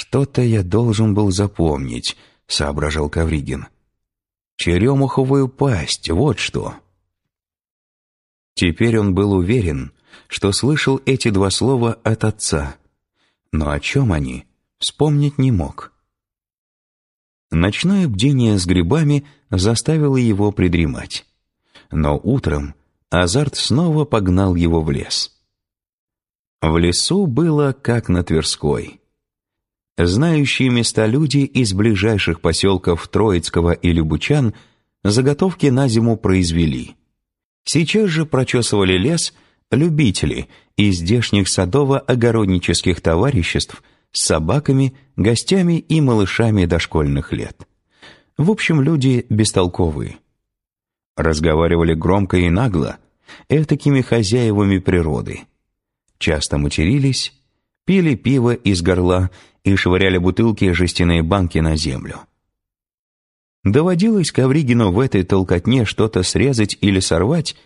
«Что-то я должен был запомнить», — соображал Кавригин. «Черемуховую пасть, вот что». Теперь он был уверен, что слышал эти два слова от отца, но о чем они, вспомнить не мог. Ночное бдение с грибами заставило его придремать. Но утром азарт снова погнал его в лес. В лесу было как на Тверской. Знающие места люди из ближайших поселков Троицкого и Любучан заготовки на зиму произвели. Сейчас же прочесывали лес любители из здешних садово-огороднических товариществ с собаками, гостями и малышами дошкольных лет. В общем, люди бестолковые. Разговаривали громко и нагло, этакими хозяевами природы. Часто матерились, пили пиво из горла и швыряли бутылки и жестяные банки на землю. Доводилось Ковригину в этой толкотне что-то срезать или сорвать,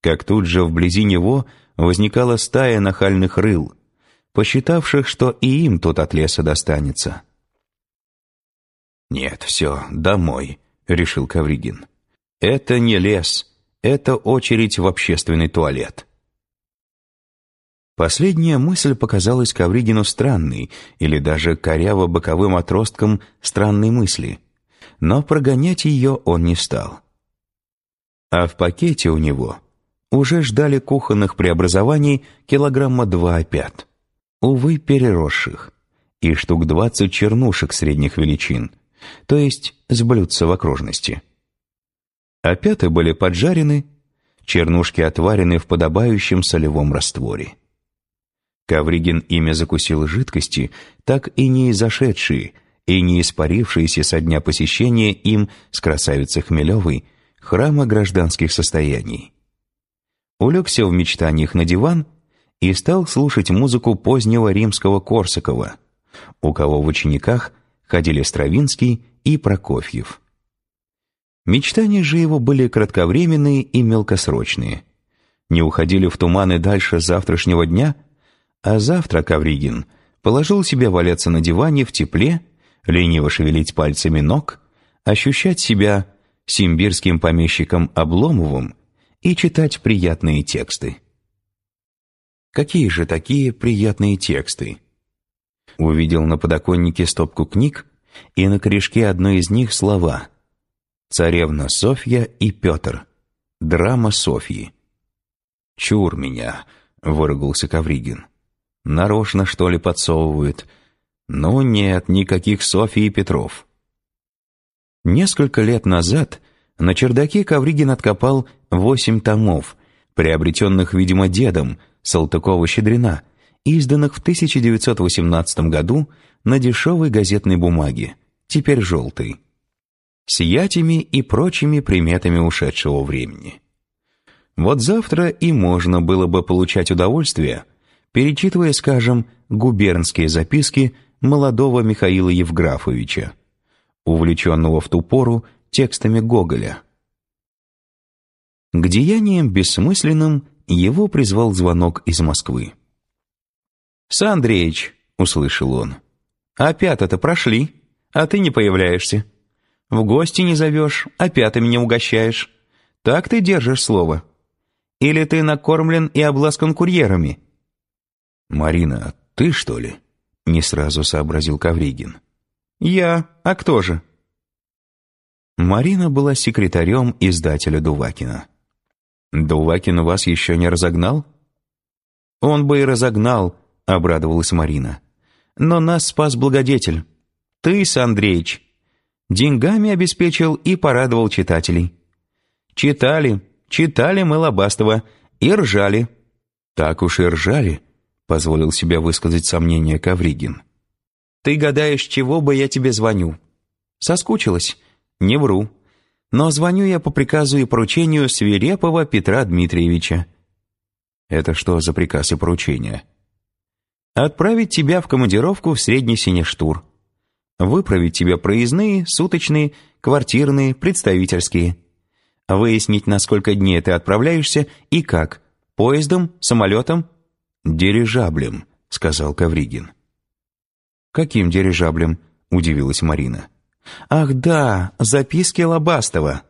как тут же вблизи него возникала стая нахальных рыл, посчитавших, что и им тут от леса достанется. «Нет, все, домой», — решил Ковригин. «Это не лес, это очередь в общественный туалет». Последняя мысль показалась Ковригину странной или даже коряво-боковым отростком странной мысли, но прогонять ее он не стал. А в пакете у него уже ждали кухонных преобразований килограмма два опят, увы, переросших, и штук двадцать чернушек средних величин, то есть с в окружности. Опяты были поджарены, чернушки отварены в подобающем солевом растворе. Ковригин ими закусил жидкости, так и не изошедшие и не испарившиеся со дня посещения им с красавицей Хмелевой храма гражданских состояний. Улегся в мечтаниях на диван и стал слушать музыку позднего римского Корсакова, у кого в учениках ходили Стравинский и Прокофьев. Мечтания же его были кратковременные и мелкосрочные. Не уходили в туманы дальше завтрашнего дня – а завтра Ковригин положил себя валяться на диване в тепле, лениво шевелить пальцами ног, ощущать себя симбирским помещиком Обломовым и читать приятные тексты. Какие же такие приятные тексты? Увидел на подоконнике стопку книг, и на корешке одной из них слова «Царевна Софья и Петр. Драма Софьи». «Чур меня», — выругался Ковригин. Нарочно, что ли, подсовывают? Ну нет, никаких Софий и Петров. Несколько лет назад на чердаке Ковригин откопал восемь томов, приобретенных, видимо, дедом Салтыкова-Щедрина, изданных в 1918 году на дешевой газетной бумаге, теперь желтой, с ятями и прочими приметами ушедшего времени. Вот завтра и можно было бы получать удовольствие – перечитывая, скажем, губернские записки молодого Михаила Евграфовича, увлеченного в ту пору текстами Гоголя. К деяниям бессмысленным его призвал звонок из Москвы. «Сандреич», — услышал он, — «опята-то прошли, а ты не появляешься. В гости не зовешь, опятами не угощаешь. Так ты держишь слово. Или ты накормлен и обласкан курьерами?» «Марина, ты что ли?» — не сразу сообразил Кавригин. «Я. А кто же?» Марина была секретарем издателя Дувакина. «Дувакин вас еще не разогнал?» «Он бы и разогнал», — обрадовалась Марина. «Но нас спас благодетель. Ты, Андреевич. Деньгами обеспечил и порадовал читателей. Читали, читали мы Лобастова и ржали». «Так уж и ржали», позволил себе высказать сомнение Кавригин. «Ты гадаешь, чего бы я тебе звоню?» «Соскучилась?» «Не вру. Но звоню я по приказу и поручению свирепого Петра Дмитриевича». «Это что за приказ и поручение?» «Отправить тебя в командировку в Средний Синештур. Выправить тебе проездные, суточные, квартирные, представительские. Выяснить, на сколько дней ты отправляешься и как. Поездом, самолетом, «Дирижаблем», — сказал Кавригин. «Каким дирижаблем?» — удивилась Марина. «Ах да, записки Лобастова!»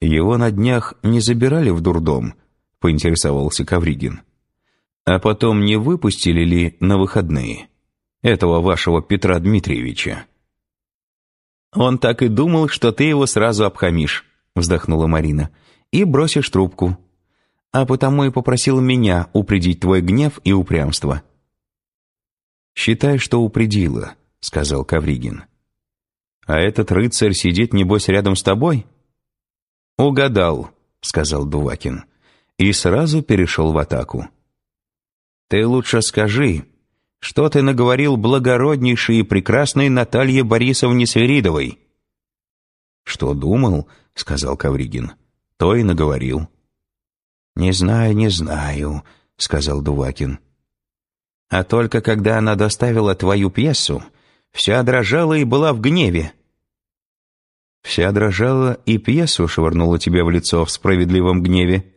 «Его на днях не забирали в дурдом?» — поинтересовался Кавригин. «А потом не выпустили ли на выходные этого вашего Петра Дмитриевича?» «Он так и думал, что ты его сразу обхамишь», — вздохнула Марина, «и бросишь трубку. А потому и попросил меня упредить твой гнев и упрямство». «Считай, что упредила», — сказал Кавригин. «А этот рыцарь сидит, небось, рядом с тобой?» «Угадал», — сказал Дувакин, и сразу перешел в атаку. «Ты лучше скажи, что ты наговорил благороднейшей и прекрасной Наталье Борисовне Свиридовой?» «Что думал?» — сказал Кавригин. «То и наговорил». «Не знаю, не знаю», — сказал Дувакин. «А только когда она доставила твою пьесу, вся дрожала и была в гневе». «Вся дрожала и пьесу швырнула тебе в лицо в справедливом гневе?»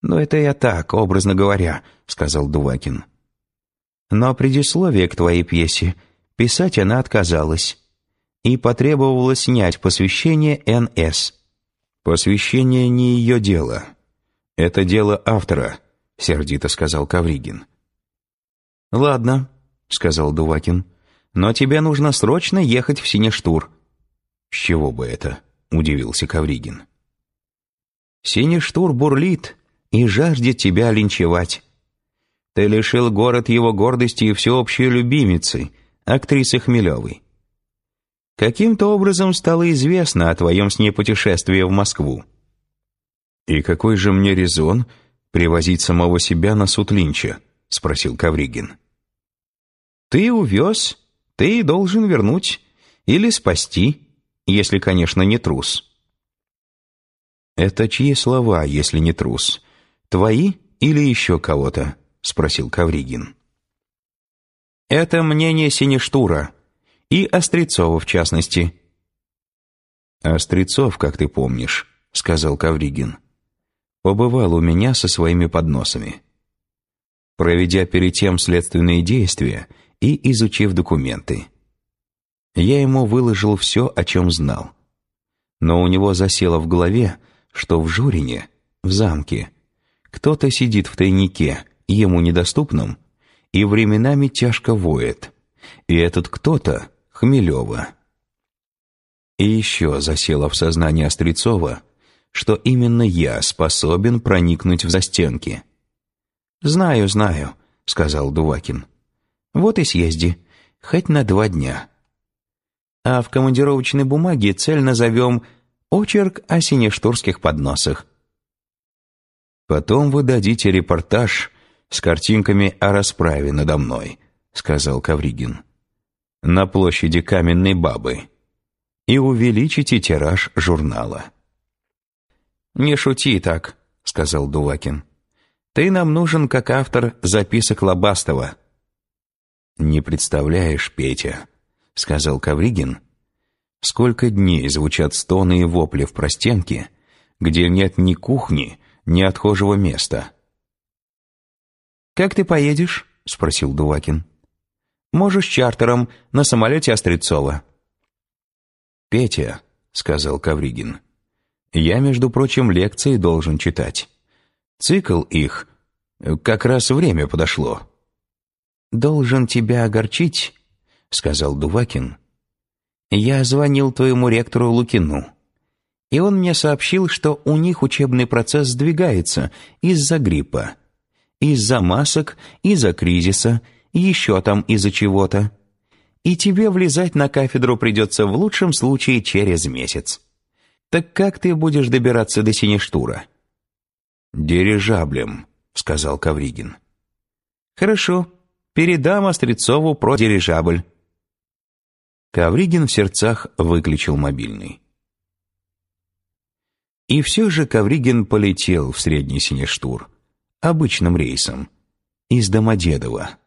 «Ну, это я так, образно говоря», — сказал Дувакин. «Но предисловие к твоей пьесе писать она отказалась и потребовала снять посвящение Н.С. «Посвящение не ее дело. Это дело автора», — сердито сказал Кавригин. «Ладно», — сказал Дувакин, — «но тебе нужно срочно ехать в Синештур». «С чего бы это?» — удивился Кавригин. «Синештур бурлит и жаждет тебя линчевать. Ты лишил город его гордости и всеобщей любимицы, актрисы Хмелевой. Каким-то образом стало известно о твоем с ней путешествии в Москву. «И какой же мне резон привозить самого себя на суд Линча?» — спросил Кавригин. «Ты увез, ты должен вернуть или спасти, если, конечно, не трус». «Это чьи слова, если не трус? Твои или еще кого-то?» — спросил Кавригин. «Это мнение Синештура», и Острецова в частности. «Острецов, как ты помнишь», — сказал Кавригин, побывал у меня со своими подносами. Проведя перед тем следственные действия и изучив документы. Я ему выложил все, о чем знал. Но у него засело в голове, что в Журине, в замке, кто-то сидит в тайнике, ему недоступном, и временами тяжко воет. И этот кто-то Хмелева. И еще засело в сознании Острецова, что именно я способен проникнуть в застенки. «Знаю, знаю», — сказал Дувакин. «Вот и съезди, хоть на два дня. А в командировочной бумаге цель назовем «Очерк о синештурских подносах». «Потом вы дадите репортаж с картинками о расправе надо мной», — сказал Кавригин на площади Каменной Бабы и увеличите тираж журнала. «Не шути так», — сказал Дувакин. «Ты нам нужен как автор записок Лобастова». «Не представляешь, Петя», — сказал Кавригин, «сколько дней звучат стоны и вопли в простенке, где нет ни кухни, ни отхожего места». «Как ты поедешь?» — спросил Дувакин. Можешь чартером на самолете Острецова». «Петя», — сказал Кавригин, — «я, между прочим, лекции должен читать. Цикл их, как раз время подошло». «Должен тебя огорчить», — сказал Дувакин. «Я звонил твоему ректору Лукину, и он мне сообщил, что у них учебный процесс сдвигается из-за гриппа, из-за масок, из-за кризиса, еще там из-за чего-то. И тебе влезать на кафедру придется в лучшем случае через месяц. Так как ты будешь добираться до Синештура?» «Дирижаблем», — сказал Кавригин. «Хорошо, передам Острецову про дирижабль». Кавригин в сердцах выключил мобильный. И все же Кавригин полетел в Средний Синештур, обычным рейсом, из Домодедова.